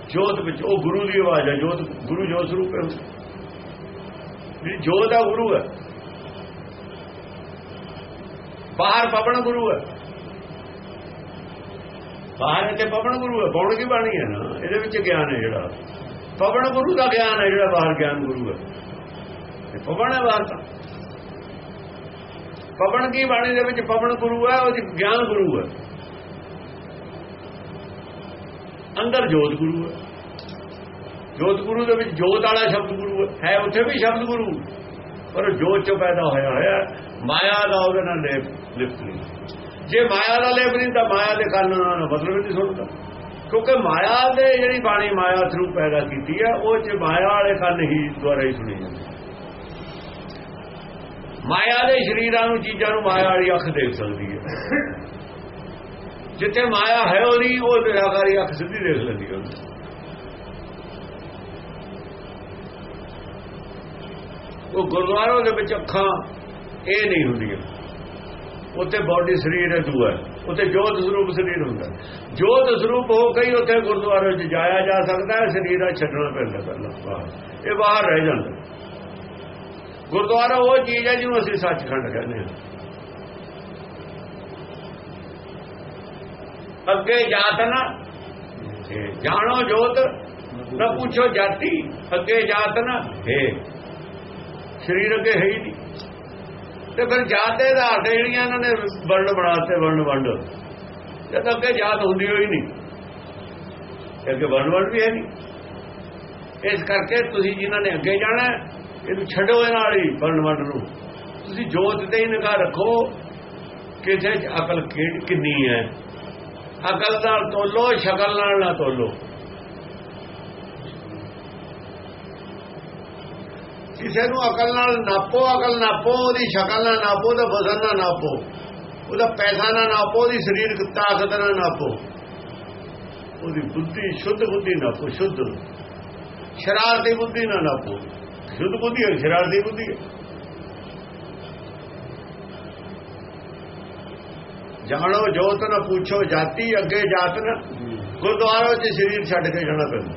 ਜੋਤ ਵਿੱਚ ਉਹ ਗੁਰੂ ਦੀ ਆਵਾਜ਼ ਹੈ, ਜੋਤ ਗੁਰੂ ਜੋਤ ਸਰੂਪ ਹੈ। ਜਿਹੜੀ ਜੋਤ ਹੈ, ਉਹ ਗੁਰੂ ਹੈ। ਬਾਹਰ ਪਵਨ ਗੁਰੂ ਹੈ। ਬਾਹਰ ਤੇ ਪਵਨ ਗੁਰੂ ਹੈ। ਪਵਨ ਕੀ ਬਾਣੀ ਹੈ ਨਾ? ਇਹਦੇ ਵਿੱਚ ਗਿਆਨ ਹੈ ਜਿਹੜਾ। ਪਵਨ ਗੁਰੂ ਦਾ ਗਿਆਨ ਹੈ ਜਿਹੜਾ ਬਾਹਰ ਗਿਆਨ ਗੁਰੂ ਹੈ। ਪਵਨ ਹੈ ਬਾਹਰ ਤਾਂ ਪਵਨ ਕੀ ਬਾਣੀ ਦੇ ਵਿੱਚ ਪਵਨ ਗੁਰੂ ਹੈ, ਉਹਦੀ ਗਿਆਨ ਗੁਰੂ ਹੈ। ਅੰਦਰ ਜੋਤ ਗੁਰੂ ਹੈ। ਜੋਤ ਗੁਰੂ ਦੇ ਵਿੱਚ ਜੋਤ ਵਾਲਾ ਸ਼ਬਦ ਗੁਰੂ ਹੈ। ਉੱਥੇ ਵੀ ਸ਼ਬਦ ਗੁਰੂ। ਪਰ ਜੋਤ ਚੋਂ ਪੈਦਾ ਹੋਇਆ ਹੋਇਆ ਮਾਇਆ ਦਾ ਉਹਦੇ ਨਾਲ ਲੇਪ ਲਿਪਤ ਨਹੀਂ। ਜੇ ਮਾਇਆ ਦਾ ਲੇਪ ਨਹੀਂ, ਤਾਂ ਮਾਇਆ ਦੇ ਕੰਨ ਨਾਲ ਮਤਲਬ ਨਹੀਂ ਸੁਣਦਾ। ਕਿਉਂਕਿ ਮਾਇਆ ਦੇ ਜਿਹੜੀ ਬਾਣੀ ਮਾਇਆ ਥਰੂ ਪੈਦਾ ਕੀਤੀ ਹੈ, ਉਹ ਚ ਮਾਇਆ ਵਾਲੇ ਕੰਨ ਹੀ ਦੁਆਰਾ ਹੀ ਸੁਣੀ ਜਾਂਦੀ ਮਾਇਆ ਦੇ ਸ਼ਰੀਰਾਂ ਨੂੰ ਚੀਜ਼ਾਂ ਨੂੰ ਮਾਇਆ ਵਾਲੀ ਅੱਖ ਦੇਖ ਸਕਦੀ ਹੈ। ਜਿੱਥੇ ਮਾਇਆ ਹੈ ਉਹ ਨਹੀਂ ਉਹ ਨਿਰਾਕਾਰੀ ਅੱਖ ਸਿੱਧੀ ਦੇਖ ਲੈਂਦੀ ਹੈ ਉਹ ਗੁਰਦੁਆਰੋਂ ਦੇ ਵਿੱਚ ਅੱਖਾਂ ਇਹ ਨਹੀਂ ਹੁੰਦੀਆਂ। ਉੱਥੇ ਬਾਡੀ ਸਰੀਰ ਹੈ ਦੂਆ ਉੱਥੇ ਜੋਤ ਸਰੂਪ ਸਰੀਰ ਹੁੰਦਾ। ਜੋਤ ਸਰੂਪ ਹੋ ਕਈ ਉੱਥੇ ਗੁਰਦੁਆਰੇ 'ਚ ਜਾਇਆ ਜਾ ਸਕਦਾ ਹੈ, ਸਰੀਰ ਦਾ ਛੱਡਣਾ ਪੈਂਦਾ ਪਹਿਲਾਂ। ਇਹ ਬਾਹਰ ਰਹਿ ਜਾਂਦਾ। ਗੁਰਦੁਆਰਾ ਉਹ ਚੀਜ਼ ਹੈ ਜਿਹਨੂੰ ਅਸੀਂ ਸੱਚਖੰਡ ਕਹਿੰਦੇ ਹਾਂ। ਅੱਗੇ ਜਾਤ ਨਾ। ਜਾਣੋ ਜੋਤ, ਨਾ ਪੁੱਛੋ ਜਾਤੀ, ਅੱਗੇ ਜਾਤ ਨਾ। ਹੈ, ਸਰੀਰ ਅੱਗੇ ਹੈ ਹੀ ਨਹੀਂ। ਤੇ ਫਿਰ ਜਾਤ ਦੇ ਆਧਾਰ ਤੇ ਜਿਹੜੀਆਂ ਇਹਨਾਂ ਨੇ ਵਰਣ ਬਣਾਤੇ ਵਰਣ ਵੰਡ। ਜਦ ਅੱਗੇ ਜਾਤ ਹੁੰਦੀ ਹੋਈ ਨਹੀਂ। ਅੱਗੇ ਵਰਣ ਵੰਡ ਵੀ ਹੈ ਨਹੀਂ। ਇਸ ਕਰਕੇ ਤੁਸੀਂ ਜਿਨ੍ਹਾਂ ਨੇ ਅੱਗੇ ਜਾਣਾ ਇਹਨੂੰ ਛੱਡੋ ਇਹਨਾਂ ਵਾਲੀ ਵਰਣ ਵੰਡ ਨੂੰ। ਤੁਸੀਂ ਜੋਤ ਤੇ ਹੀ ਨਿਗਾਹ ਰੱਖੋ ਕਿਸੇ ਚ ਅਕਲ ਕਿੰਨੀ ਹੈ। ਅਕਲ ਨਾਲ ਤੋਲੋ, ਸ਼ਕਲ ਨਾਲ ਨਾ ਤੋਲੋ। ਕਿਸੇ ਨੂੰ ਅਕਲ ਨਾਲ ਨਾਪੋ, ਅਕਲ ਨਾਪੋ, ਉਹਦੀ ਸ਼ਕਲ ਨਾਲ ਨਾਪੋ, ਉਹਦਾ ਵਜ਼ਨ ਨਾਲ ਨਾਪੋ, ਉਹਦਾ ਪੈਸਾ ਨਾਲ ਨਾਪੋ, ਉਹਦੀ ਸਰੀਰਕ ਤਾਕਤ ਨਾਲ ਨਾਪੋ। ਉਹਦੀ ਬੁੱਧੀ ਸ਼ੁੱਧ ਬੁੱਧੀ ਨਾਪੋ, ਸ਼ੁੱਧ। ਸ਼ਰਾਰਤੀ ਬੁੱਧੀ ਨਾਲ ਨਾਪੋ। ਸ਼ੁੱਧ ਬੁੱਧੀ ਹੈ, ਸ਼ਰਾਰਤੀ ਬੁੱਧੀ ਹੈ। ਜਾਣੋ ਜੋਤ ਨਾ ਪੁੱਛੋ ਜਾਤੀ, ਅੱਗੇ ਜਾਤ ਨਾ। ਗੁਰਦੁਆਰੇ 'ਚ ਸਰੀਰ ਛੱਡ ਕੇ ਜਾਣਾ ਪੈਂਦਾ।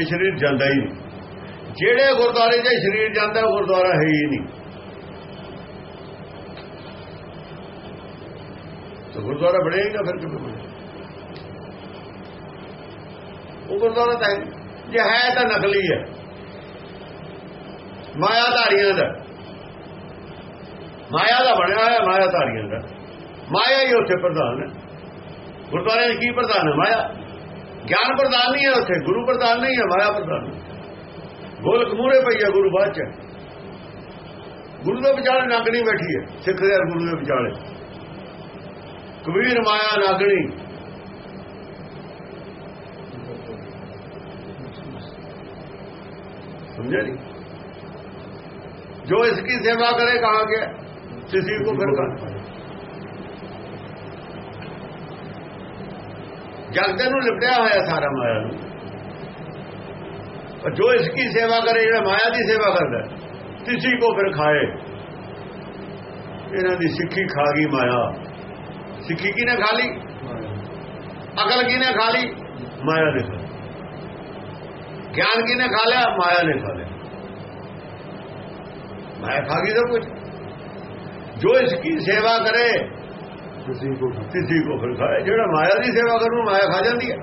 ਇਹ ਸਰੀਰ ਜਾਂਦਾ ਹੀ ਨਹੀਂ। ਜਿਹੜੇ ਗੁਰਦੁਆਰੇ 'ਚ ਸਰੀਰ ਜਾਂਦਾ, ਉਹ ਗੁਰਦੁਆਰਾ ਹੈ ਹੀ ਨਹੀਂ। ਤਾਂ ਗੁਰਦੁਆਰਾ ਬਣੇਗਾ ਫਿਰ ਕਿਵੇਂ ਬਣੇਗਾ ਉਹ ਗੁਰਦੁਆਰਾ ਤਾਂ ਜੇ ਹੈ ਤਾਂ ਨਕਲੀ ਹੈ। ਮਾਇਆ ਧਾਰੀਆਂ ਦਾ। ਮਾਇਆ ਦਾ ਬਣਿਆ ਹੋਇਆ ਮਾਇਆ ਧਾਰੀਆਂ ਦਾ। ਮਾਇਆ ਹੀ ਉੱਥੇ ਪ੍ਰਧਾਨ ਹੈ। ਗੁਰਦੁਆਰੇ ਦੇ ਕੀ ਪ੍ਰਧਾਨ ਹੈ ਮਾਇਆ? ਗਿਆਨ ਪ੍ਰਧਾਨ ਨਹੀਂ ਹੈ ਉੱਥੇ, ਗੁਰੂ ਪ੍ਰਧਾਨ ਨਹੀਂ ਹੈ, ਮਾਇਆ ਪ੍ਰਧਾਨ ਗੋਲਕ ਮੂਰੇ ਹੈ ਗੁਰੂ ਬਾਅਦ ਚ। ਗੁਰੂ ਦੇ ਵਿਚਾਲੇ ਨਾਗਣੀ ਬੈਠੀ ਹੈ, ਸਿੱਖ ਦੇ ਗੁਰੂ ਦੇ ਵਿਚਾਲੇ। ਕਬੀਰ, ਮਾਇਆ, ਨਾਗਣੀ। ਸਮਝਿਆ ਜੀ जो इसकी सेवा करे कहा गया किसी को फिर कर ਜਗਤ ਨੂੰ ਲਿਪਟਿਆ ਹੋਇਆ ਸਾਰਾ ਮਾਇਆ ਨੂੰ ਔਰ ਜੋ ਇਸ ਦੀ ਸੇਵਾ ਕਰੇ ਜਿਹੜਾ ਮਾਇਆ ਦੀ ਸੇਵਾ ਕਰਦਾ ਕਿਸੇ ਕੋ ਫਿਰ ਖਾਏ ਇਹਨਾਂ ਦੀ ਸਿੱਖੀ ਖਾ ਗਈ ਮਾਇਆ ਸਿੱਖੀ ਕਿਨੇ ਖਾ ਲਈ ਅਕਲ ਕਿਨੇ ਖਾ ਲਈ ਮਾਇਆ ਨੇ ਖਾ ਲਈ। ਗਿਆਨ ਕਿਨੇ ਖਾ ਲਿਆ ਮਾਇਆ ਨੇ ਖਾ ਖਾ ਗਈ ਸਭ ਕੁਝ ਜੋ ਇਸ ਦੀ ਸੇਵਾ ਕਰੇ ਕਿਸੇ ਕੋ ਕਿਸੇ ਕੋ ਫਿਰ ਖਾਏ। ਜਿਹੜਾ ਮਾਇਆ ਦੀ ਸੇਵਾ ਕਰੂ ਮਾਇਆ ਖਾ ਜਾਂਦੀ ਹੈ।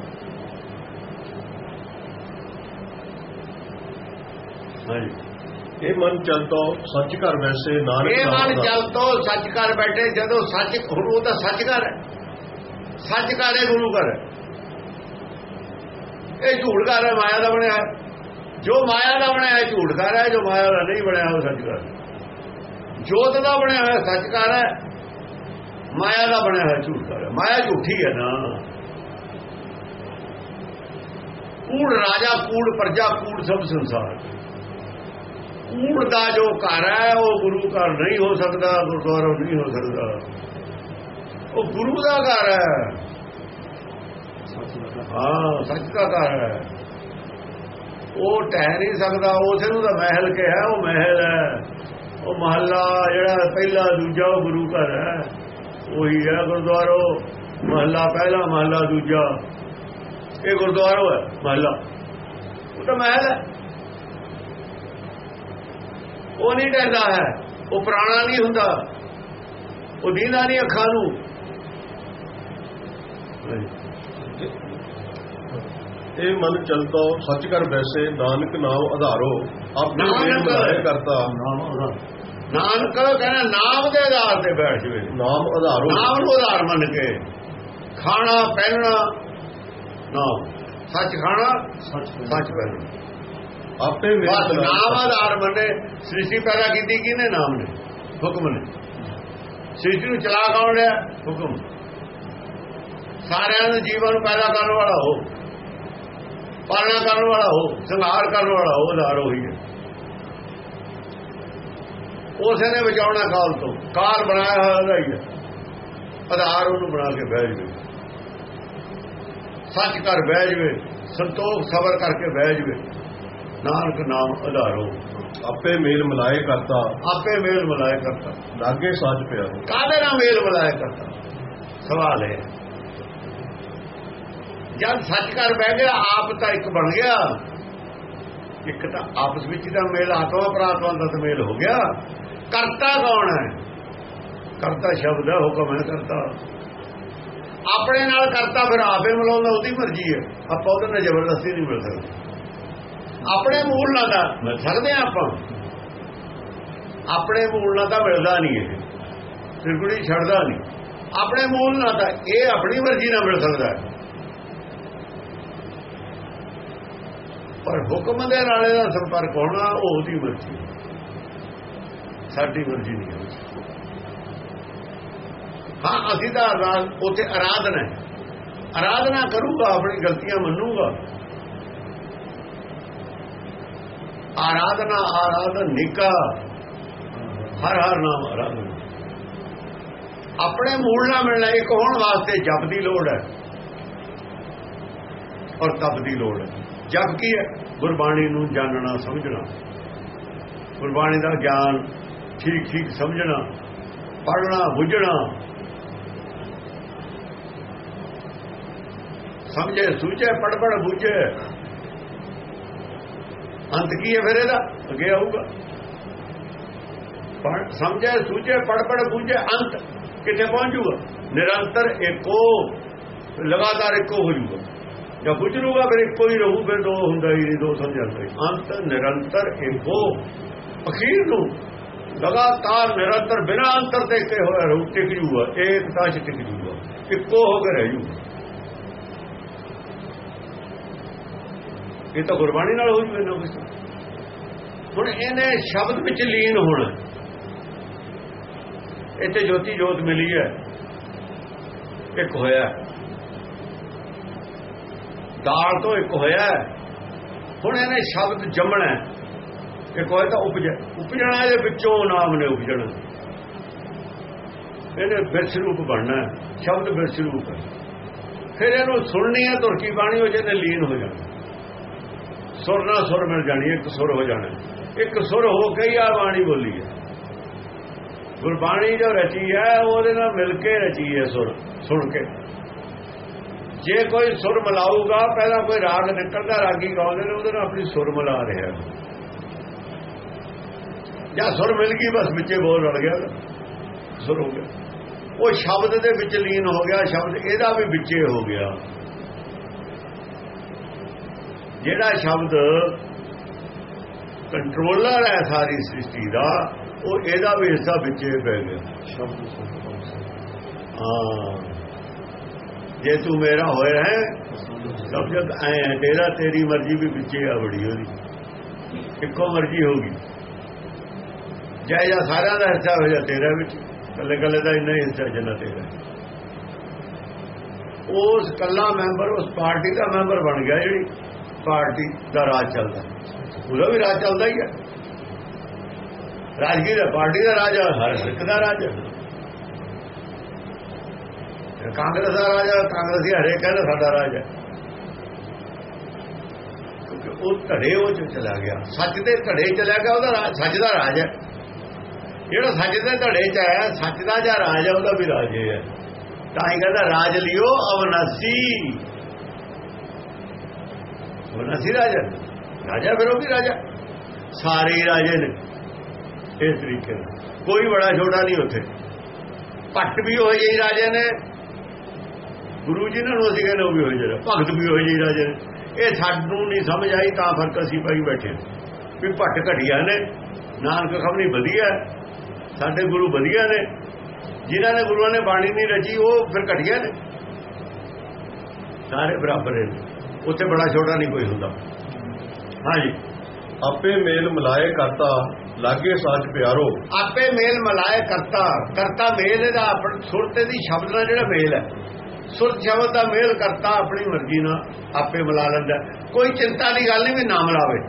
ਇਹ ਮਨ ਚਲਤੋ ਸੱਚ ਘਰ ਵੈਸੇ ਨਾਨਕ ਇਹ ਮਨ ਦਾ- ਜਲ ਤੋਂ ਸੱਚ ਕਰ ਬੈਠੇ ਜਦੋਂ ਸੱਚ ਉਹ ਤਾਂ ਸੱਚ ਕਰ ਹੈ। ਸੱਚ ਕਰ ਹੈ ਗੁਰੂ ਕਰ ਹੈ? ਇਹ ਝੂਠ ਕਰ ਹੈ ਮਾਇਆ ਦਾ ਬਣਿਆ ਹੈ। ਜੋ ਮਾਇਆ ਦਾ ਬਣਿਆ ਹੈ ਝੂਠ ਕਰ ਹੈ ਜੋ ਮਾਇਆ ਦਾ ਨਹੀਂ ਬਣਿਆ ਉਹ ਸੱਚ ਕਰ। ਜੋਤ ਦਾ ਬਣਿਆ ਹੋਇਆ ਸੱਚ ਕਰ ਹੈ ਮਾਇਆ ਦਾ ਬਣਿਆ ਹੋਇਆ ਝੂਠ ਕਰ ਹੈ ਮਾਇਆ ਝੂਠੀ ਹੈ ਨਾ। ਕੂੜ ਰਾਜਾ ਕੂੜ ਪ੍ਰਜਾ ਕੂੜ ਸਭ ਸੰਸਾਰ। ਕੂੜ ਦਾ ਜੋ ਘਰ ਹੈ ਉਹ ਗੁਰੂ ਘਰ ਨਹੀਂ ਹੋ ਸਕਦਾ ਗੁਰਦੁਆਰਾ ਨਹੀਂ ਹੋ ਸਕਦਾ। ਉਹ ਗੁਰੂ ਦਾ ਘਰ ਹੈ। ਹਾਂ ਸੱਚ ਦਾ ਘਰ ਹੈ। ਉਹ ਟਹਿ ਨਹੀਂ ਸਕਦਾ ਉਸੇ ਨੂੰ ਤਾਂ ਮਹਿਲ ਕਿਹਾ, ਉਹ ਮਹਿਲ ਹੈ। ਉਹ ਮਹੱਲਾ ਜਿਹੜਾ ਪਹਿਲਾ ਦੂਜਾ, ਉਹ ਗੁਰੂ ਘਰ ਹੈ। ਉਹੀ ਹੈ ਗੁਰਦੁਆਰੋ। ਮਹੱਲਾ ਪਹਿਲਾ, ਮਹੱਲਾ ਦੂਜਾ। ਇਹ ਗੁਰਦੁਆਰੋ ਹੈ, ਮਹੱਲਾ। ਉਹ ਤਾਂ ਮਹਿਲ ਹੈ। ਉਹ ਨਹੀਂ ਡਰਦਾ ਹੈ। ਉਹ ਪੁਰਾਣਾ ਨਹੀਂ ਹੁੰਦਾ। ਉਹ ਦੀਦਾ ਨਹੀਂ ਅੱਖਾਂ ਨੂੰ। ਇਹ ਮਨ ਚਲਤੋ ਸੱਚ ਘਰ ਵੈਸੇ ਨਾਨਕ ਨਾਮ ਆਧਾਰੋ ਆਪਣੇ ਮੇਲ ਮਿਲਾਏ ਕਰਤਾ। ਨਾਨਕ ਕਹਿੰਦਾ ਨਾਮ ਦੇ ਆਧਾਰ ਤੇ ਬੈਠ ਜਵੇ। ਨਾਮ ਆਧਾਰੋ ਨਾਮ ਨੂੰ ਆਧਾਰ ਮੰਨ ਕੇ। ਖਾਣਾ ਪਹਿਨਣਾ ਨਾਮ। ਸੱਚ ਖਾਣਾ ਸੱਚ ਪਹਿਨਣਾ। ਆਪੇ ਬਸ ਨਾਮ। ਆਧਾਰ ਮੰਨੇ। ਸ੍ਰਿਸ਼ਟੀ ਪੈਦਾ ਕੀਤੀ ਕਿਹਨੇ? ਨਾਮ ਨੇ। ਹੁਕਮ ਨੇ। ਸ੍ਰਿਸ਼ਟੀ ਨੂੰ ਚਲਾ ਕੌਣ ਰਿਹਾ? ਹੁਕਮ। ਸਾਰਿਆਂ ਦੇ ਜੀਵਨ ਨੂੰ ਪੈਦਾ ਕਰਨ ਵਾਲਾ ਹੋ ਪਾਲਣਾ ਕਰਨ ਵਾਲਾ ਹੋ ਸੰਹਾਰ ਕਰਨ ਵਾਲਾ ਹੋ ਆਧਾਰ ਉਹੀ ਹੈ। ਉਸੇ ਨੇ ਬਚਾਉਣਾ ਕਾਲ ਤੋਂ। ਕਾਲ ਬਣਾਇਆ ਹੋਇਆ ਹੀ ਹੈ। ਆਧਾਰ ਉਹਨੂੰ ਬਣਾ ਕੇ ਬਹਿ ਜਵੇ। ਸੱਚ ਕਰ ਬਹਿ ਜਵੇ ਸੰਤੋਖ ਸਬਰ ਕਰਕੇ ਬਹਿ ਜਵੇ। ਨਾਨਕ ਨਾਮ ਆਧਾਰੋ ਆਪੇ ਮੇਲ ਮਿਲਾਏ ਕਰਤਾ। ਆਪੇ ਮੇਲ ਮਲਾਏ ਕਰਤਾ। ਲਾਗੇ ਸਾਜ ਪਿਆ। ਕਾਹਦੇ ਨਾਲ ਮੇਲ ਮਲਾਏ ਕਰਤਾ? ਸਵਾਲ ਹੈ। ਜਦ ਸੱਚ ਕਰ ਬਹਿ ਗਿਆ, ਆਪ ਤਾਂ ਇੱਕ ਬਣ ਗਿਆ। ਇੱਕ ਤਾਂ ਆਪਸ ਵਿੱਚ ਦਾ ਮੇਲ ਆਤਮਾ ਪ੍ਰਾਤਮਾ ਦਾ ਤਾਂ ਮੇਲ ਹੋ ਗਿਆ। ਕਰਤਾ ਕੌਣ ਹੈ? ਕਰਤਾ ਸ਼ਬਦ ਹੈ, ਹੁਕਮ ਹੈ ਕਰਤਾ। ਆਪਣੇ ਨਾਲ ਕਰਤਾ ਫਿਰ ਆਪੇ ਮਿਲਾਉਂਦਾ, ਉਹਦੀ ਮਰਜ਼ੀ ਹੈ। ਆਪਾਂ ਉਹਦੇ ਨਾਲ ਜ਼ਬਰਦਸਤੀ ਨਹੀਂ ਮਿਲ ਸਕਦੇ। ਆਪਣੇ ਮੂਲ ਨਾਲ ਤਾਂ ਮਿਲ ਸਕਦੇ ਹਾਂ ਆਪਾਂ। ਆਪਣੇ ਮੂਲ ਨਾਲ ਤਾਂ ਮਿਲਦਾ ਨਹੀਂ ਇਹ। ਸਿਰਗੁੜੀ ਛੱਡਦਾ ਨਹੀਂ। ਆਪਣੇ ਮੂਲ ਨਾਲ ਤਾਂ ਇਹ ਆਪਣੀ ਮਰਜ਼ੀ ਨਾਲ ਮਿਲ ਸਕਦਾ ਹੈ। ਪਰ ਹੁਕਮ ਦੇ ਨਾਲੇ ਦਾ ਸੰਪਰਕ ਹੋਣਾ ਉਹ ਉਹਦੀ ਮਰਜ਼ੀ ਸਾਡੀ ਮਰਜ਼ੀ ਨਹੀਂ ਹੈ। ਹਾਂ, ਅਸੀਂ ਤਾਂ ਆਰਾਧ- ਉੱਥੇ ਆਰਾਧਨਾ ਹੈ। ਆਰਾਧਨਾ ਕਰੂਗਾ, ਆਪਣੀ ਗਲਤੀਆਂ ਮੰਨੂਗਾ। ਆਰਾਧਨਾ, ਆਰਾਧਨ ਨਿਕਾ। ਹਰ ਹਰ ਨਾਮ ਆਰਾਧਨਾ ਆਪਣੇ ਮੂਲ ਨਾਲ ਮਿਲਣਾ, ਇੱਕ ਹੋਣ ਵਾਸਤੇ ਜਪ ਦੀ ਲੋੜ ਹੈ। ਔਰ ਤਪ ਦੀ ਲੋੜ ਹੈ। ਜਪ ਕੀ ਹੈ? ਗੁਰਬਾਣੀ ਨੂੰ ਜਾਣਨਾ ਸਮਝਣਾ। ਗੁਰਬਾਣੀ ਦਾ ਗਿਆਨ ਠੀਕ ਠੀਕ ਸਮਝਣਾ, ਪੜ੍ਹਨਾ, ਬੁੱਝਣਾ। ਸਮਝੇ, ਸੂਝੇ ਪੜ ਪੜ ਬੁੱਝੇ। ਅੰਤ ਕੀ ਹੈ ਫਿਰ ਇਹਦਾ? ਅੱਗੇ ਆਊਗਾ। ਪੜ੍ਹ, ਸਮਝੇ, ਸੂਝੇ ਪੜ ਪੜ ਬੁੱਝੇ, ਅੰਤ ਕਿੱਥੇ ਪਹੁੰਚੂਗਾ? ਨਿਰੰਤਰ ਇੱਕੋ, ਲਗਾਤਾਰ ਇੱਕੋ ਹੋ ਜਾਊਗਾ। ਜਦ ਬੁੱਝ ਫਿਰ ਇੱਕੋ ਹੀ ਰਹੂ ਫਿਰ ਦੋ ਹੁੰਦਾ ਹੀ ਨਹੀਂ, ਦੋ ਸਮਝਾਉਂਦਾ ਹੀ। ਅੰਤ ਨਿਰੰਤਰ ਇੱਕੋ ਅਖੀਰ ਨੂੰ ਲਗਾਤਾਰ ਨਿਰੰਤਰ ਬਿਨਾਂ ਅੰਤਰ ਦੇ ਹੋਇਆ ਰਹੂ ਟਿਕ ਜੂਗਾ ਏਕਤਾ ਚ ਟਿਕ ਜੂਗਾ ਇੱਕੋ ਹੋ ਕੇ ਰਹਿ ਜੂਗਾ। ਇਹ ਤਾਂ ਗੁਰਬਾਣੀ ਨਾਲ ਹੋ ਜੂਗਾ ਨਾ ਹੁਣ ਇਹਨੇ ਸ਼ਬਦ ਵਿੱਚ ਲੀਨ ਹੋਣਾ। ਇੱਥੇ ਜੋਤੀ ਜੋਤ ਮਿਲੀ ਹੈ। ਇੱਕ ਹੋਇਆ। ਦਾਲ ਤੋਂ ਇੱਕ ਹੋਇਆ ਹੁਣ ਇਹਨੇ ਸ਼ਬਦ ਜੰਮਣਾ ਇੱਕ ਹੋਇਆ ਤਾਂ ਉਪਜ ਉਪਜਣਾ ਇਹਦੇ ਵਿੱਚੋਂ ਨਾਮ ਨੇ ਉਪਜਣਾ। ਇਹਨੇ ਬਿਰਸ ਰੂਪ ਬਣਨਾ ਸ਼ਬਦ ਬਿਰਸ ਰੂਪ ਫਿਰ ਇਹਨੂੰ ਸੁਣਨੀ ਹੈ ਤੁਰਕੀ ਬਾਣੀ ਹੋ ਜਿਹਨੇ ਲੀਨ ਹੋ ਜਾਣਾ। ਸੁਰ ਨਾਲ ਸੁਰ ਮਿਲ ਜਾਣੀ ਇੱਕ ਸੁਰ ਹੋ ਜਾਣਾ ਇੱਕ ਸੁਰ ਹੋ ਕੇ ਹੀ ਆ ਬਾਣੀ ਬੋਲੀ ਹੈ। ਗੁਰਬਾਣੀ ਜੋ ਰਚੀ ਹੈ, ਉਹਦੇ ਨਾਲ ਮਿਲ ਕੇ ਰਚੀ ਹੈ ਸੁਰ, ਸੁਣ ਕੇ। ਜੇ ਕੋਈ ਸੁਰ ਮਿਲਾਊਗਾ ਪਹਿਲਾਂ ਕੋਈ ਰਾਗ ਨਿਕਲਦਾ ਰਾਗੀ ਗਾਉਂਦੇ ਨੇ ਉਹਦੇ ਨਾਲ ਆਪਣੀ ਸੁਰ ਮਿਲਾ ਰਿਹਾ ਜਾਂ ਸੁਰ ਮਿਲ ਗਈ ਬਸ ਵਿੱਚੇ ਬੋਲ ਰਲ ਗਿਆ। ਸੁਰ ਹੋ ਗਿਆ। ਉਹ ਸ਼ਬਦ ਦੇ ਵਿੱਚ ਲੀਨ ਹੋ ਗਿਆ ਸ਼ਬਦ ਇਹਦਾ ਵੀ ਵਿੱਚੇ ਹੋ ਗਿਆ। ਜਿਹੜਾ ਸ਼ਬਦ ਕੰਟਰੋਲਰ ਹੈ ਸਾਰੀ ਸ੍ਰਿਸ਼ਟੀ ਦਾ ਉਹ ਇਹਦਾ ਵੀ ਹਿੱਸਾ ਵਿੱਚੇ ਪੈ ਗਿਆ। ਸ਼ਬਦ ਹਾਂ। ਜੇ ਤੂੰ ਮੇਰਾ ਹੋਇਆ ਹੈ ਸਭ ਜਗ ਐ ਤੇਰਾ ਤੇਰੀ ਮਰਜ਼ੀ ਵੀ ਵਿੱਚੇ ਆ ਬੜੀ ਉਹਦੀ। ਇੱਕੋ ਮਰਜ਼ੀ ਹੋਗੀ ਜੈ ਜਾਂ ਸਾਰਿਆਂ ਦਾ ਹਿੱਸਾ ਹੋ ਜਾ ਤੇਰਾ ਵਿੱਚ। ਕੱਲੇ ਕੱਲੇ ਦਾ ਇੰਨਾ ਹੀ ਹਿੱਸਾ ਜਿੰਨਾ ਤੇਰਾ ਉਸ ਕੱਲਾ ਮੈਂਬਰ ਉਸ ਪਾਰਟੀ ਦਾ ਮੈਂਬਰ ਬਣ ਗਿਆ ਜਿਹੜੀ ਪਾਰਟੀ ਦਾ ਰਾਜ ਚੱਲਦਾ। ਉਹਦਾ ਵੀ ਰਾਜ ਚੱਲਦਾ ਹੀ ਹੈ। ਰਾਜਗੀ ਦਾ ਪਾਰਟੀ ਦਾ ਰਾਜ ਹੈ, ਹਰ ਸਿੱਖ ਦਾ ਰਾਜ ਹੈ। ਕਾਂਗਰਸ ਦਾ ਰਾਜਾ ਕਾਂਗਰਸੀ ਹਰੇ ਕਹਿੰਦਾ ਸਾਡਾ ਰਾਜਾ ਕਿਉਂਕਿ ਉਹ ਧੜੇ ਉਹ ਚ ਚਲਾ ਗਿਆ। ਸੱਚ ਦੇ ਧੜੇ ਚਲਾ ਗਿਆ, ਉਹਦਾ ਰਾਜ, ਸੱਚ ਦਾ ਰਾਜ ਹੈ ਜਿਹੜਾ ਸੱਚ ਦੇ ਧੜੇ ਚ ਆਇਆ, ਸੱਚ ਦਾ ਜਾਂ ਰਾਜ ਹੈ ਉਹਦਾ ਵੀ ਰਾਜ ਹੀ ਹੈ ਤਾਂ ਹੀ ਕਹਿੰਦਾ, ਰਾਜ ਲਿਓ, ਅਵਨਾਸੀ। ਅਵਨਾਸੀ ਰਾਜਾ? ਰਾਜਾ ਫਿਰ ਉਹ ਵੀ ਰਾਜਾ। ਸਾਰੇ ਰਾਜੇ ਨੇ ਇਸ ਤਰੀਕੇ ਨਾਲ। ਕੋਈ ਬੜਾ ਛੋਟਾ ਨਹੀਂ ਉੱਥੇ। ਭੱਟ ਵੀ ਹੋਏ ਜਿਹੀ ਰਾਜੇ ਨੇ। ਗੁਰੂ ਜੀ ਨੇ ਅਸੀਂ ਕਹਿੰਦੇ ਉਹ ਵੀ ਹੋਏ ਜਿਹੜੇ ਭਗਤ ਵੀ ਹੋਏ ਜਿਹੀ ਰਾਜੇ ਇਹ ਸਾਨੂੰ ਨਹੀਂ ਸਮਝ ਆਈ ਤਾਂ ਫ਼ਰਕ ਅਸੀਂ ਪਾਈ ਬੈਠੇ ਵੀ ਭੱਟ ਘਟਿਆ ਨੇ ਨਾਨਕ ਖਬਰੀ ਵਧੀਆ ਹੈ, ਸਾਡੇ ਗੁਰੂ ਵਧੀਆ ਨੇ। ਜਿਨ੍ਹਾਂ ਨੇ ਗੁਰੂਆਂ ਨੇ ਬਾਣੀ ਨਹੀਂ ਰਚੀ ਉਹ ਫਿਰ ਘਟਿਆ ਨੇ। ਸਾਰੇ ਬਰਾਬਰ ਨੇ। ਉੱਥੇ ਬੜਾ ਛੋਟਾ ਨਹੀਂ ਕੋਈ ਹੁੰਦਾ। ਹਾਂਜੀ। ਆਪੇ ਮੇਲ ਮਿਲਾਏ ਕਰਤਾ ਲਾਗੇ ਸਾਚ ਪਿਆਰੋ। ਆਪੇ ਮੇਲ ਮਲਾਏ ਕਰਤਾ। ਕਰਤਾ ਮੇਲ ਇਹਦਾ ਆਪਣ ਸੁਰਤੇ ਦੀ ਸ਼ਬਦ ਨਾਲ ਜਿਹੜਾ ਮੇਲ ਹੈ। ਸੁਰ ਸ਼ਬਦ ਦਾ ਮੇਲ ਕਰਤਾ ਆਪਣੀ ਮਰਜ਼ੀ ਨਾਲ ਆਪੇ ਮਿਲਾ ਲੈਂਦਾ। ਕੋਈ ਚਿੰਤਾ ਦੀ ਗੱਲ ਨਹੀਂ ਵੀ ਨਾ ਮਿਲਾਵੇ।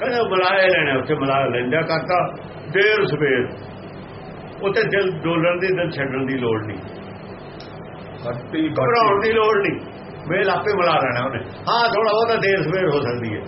ਕਹਿੰਦੇ ਮਿਲਾਏ ਲੈਣਾ ਉੱਥੇ ਮਿਲਾ ਲੈਂਦਾ ਕਰਤਾ ਦੇਰ ਸਵੇਰ। ਉੱਥੇ ਦਿਲ ਡੋਲਣ ਦੀ ਦਿਲ ਛੱਡਣ ਦੀ ਲੋੜ ਨਹੀਂ। ਘਬਰਾਉਣ ਦੀ ਲੋੜ ਨਹੀਂ। ਮੇਲ ਆਪੇ ਮਿਲਾ ਲੈਣਾ ਉਹਨੇ। ਹਾਂ ਥੋੜਾ ਬਹੁਤਾ ਦੇਰ ਸਵੇਰ ਹੋ ਸਕਦੀ ਹੈ।